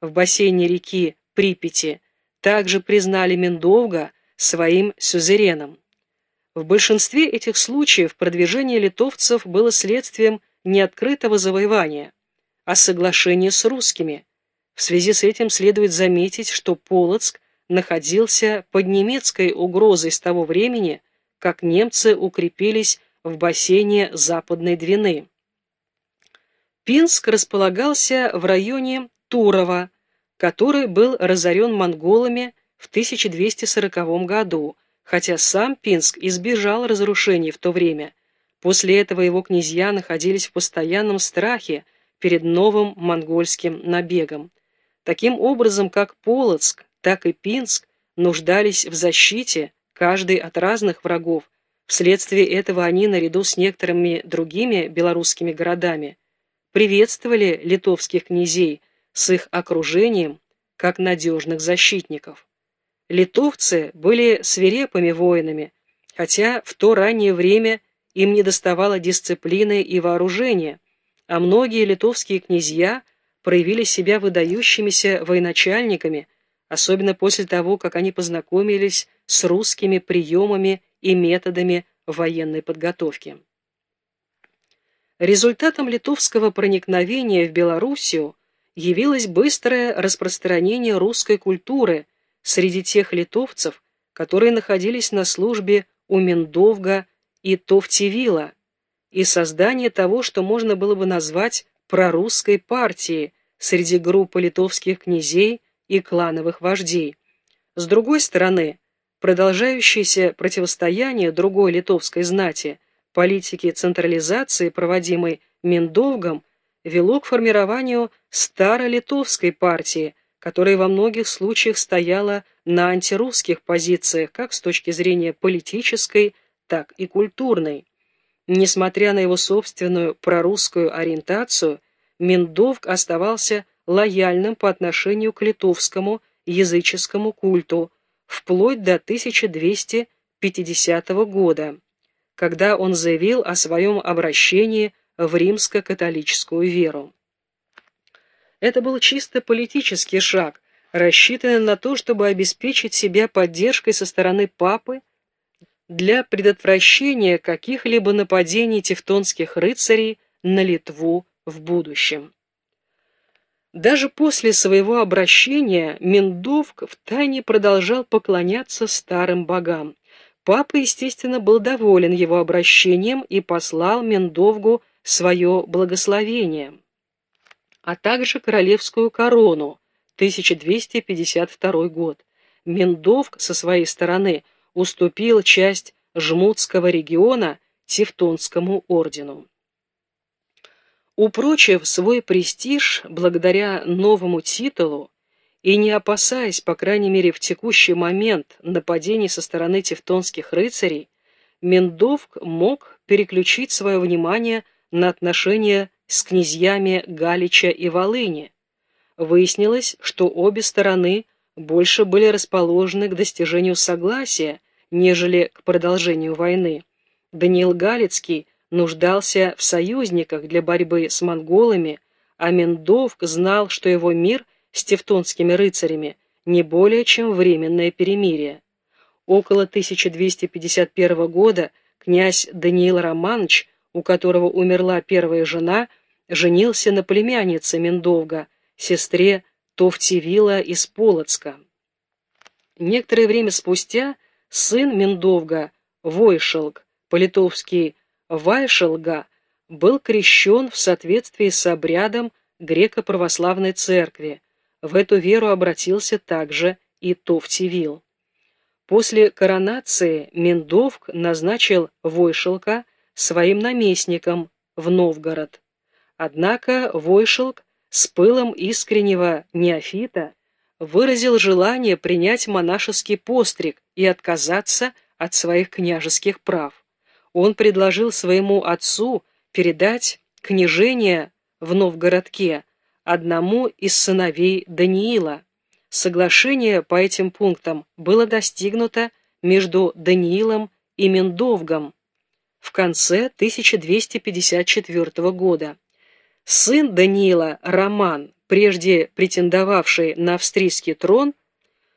в бассейне реки Припяти также признали Миндовга своим сюзереном. В большинстве этих случаев продвижение литовцев было следствием не открытого завоевания, а соглашения с русскими. В связи с этим следует заметить, что Полоцк находился под немецкой угрозой с того времени, как немцы укрепились в бассейне Западной Двины. Пинск располагался в районе Турова, который был разорен монголами в 1240 году, хотя сам Пинск избежал разрушений в то время. После этого его князья находились в постоянном страхе перед новым монгольским набегом. Таким образом, как Полоцк, так и Пинск нуждались в защите, каждый от разных врагов. Вследствие этого они, наряду с некоторыми другими белорусскими городами, приветствовали литовских князей с их окружением как надежных защитников. Литовцы были свирепыми воинами, хотя в то раннее время им не доставало дисциплины и вооружения, а многие литовские князья проявили себя выдающимися военачальниками, особенно после того, как они познакомились с русскими приемами и методами военной подготовки. Результатом литовского проникновения в Белоруссию явилось быстрое распространение русской культуры среди тех литовцев, которые находились на службе у Миндовга и Товтивила, и создание того, что можно было бы назвать прорусской партией среди группы литовских князей и клановых вождей. С другой стороны, продолжающееся противостояние другой литовской знати, политики централизации, проводимой Миндовгом, вело к формированию старолитовской партии, которая во многих случаях стояла на антирусских позициях как с точки зрения политической, так и культурной. Несмотря на его собственную прорусскую ориентацию, Миндовг оставался лояльным по отношению к литовскому языческому культу вплоть до 1250 года, когда он заявил о своем обращении в римско-католическую веру. Это был чисто политический шаг, рассчитанный на то, чтобы обеспечить себя поддержкой со стороны папы для предотвращения каких-либо нападений тевтонских рыцарей на Литву в будущем. Даже после своего обращения Миндовк втайне продолжал поклоняться старым богам. Папа, естественно, был доволен его обращением и послал Миндовгу свое благословение, а также королевскую корону, 1252 год. Миндовк со своей стороны уступил часть Жмутского региона Тевтонскому ордену. Упрочив свой престиж благодаря новому титулу и не опасаясь, по крайней мере в текущий момент, нападений со стороны тевтонских рыцарей, Мендовк мог переключить свое внимание на отношения с князьями Галича и Волыни. Выяснилось, что обе стороны больше были расположены к достижению согласия, нежели к продолжению войны. Даниил Галицкий нуждался в союзниках для борьбы с монголами, а Мендовк знал, что его мир с тевтонскими рыцарями не более чем временное перемирие. Около 1251 года князь Даниил Романович у которого умерла первая жена, женился на племяннице Мендовга, сестре Товтивила из Полоцка. Некоторое время спустя сын Мендовга, Войшелг, по-литовски Вайшелга, был крещен в соответствии с обрядом греко-православной церкви. В эту веру обратился также и Товтивил. После коронации Мендовг назначил Войшелка своим наместником в Новгород. Однако Войшелк с пылом искреннего неофита выразил желание принять монашеский постриг и отказаться от своих княжеских прав. Он предложил своему отцу передать княжение в Новгородке одному из сыновей Даниила. Соглашение по этим пунктам было достигнуто между Даниилом и Мендовгом, в конце 1254 года. Сын Даниила, Роман, прежде претендовавший на австрийский трон,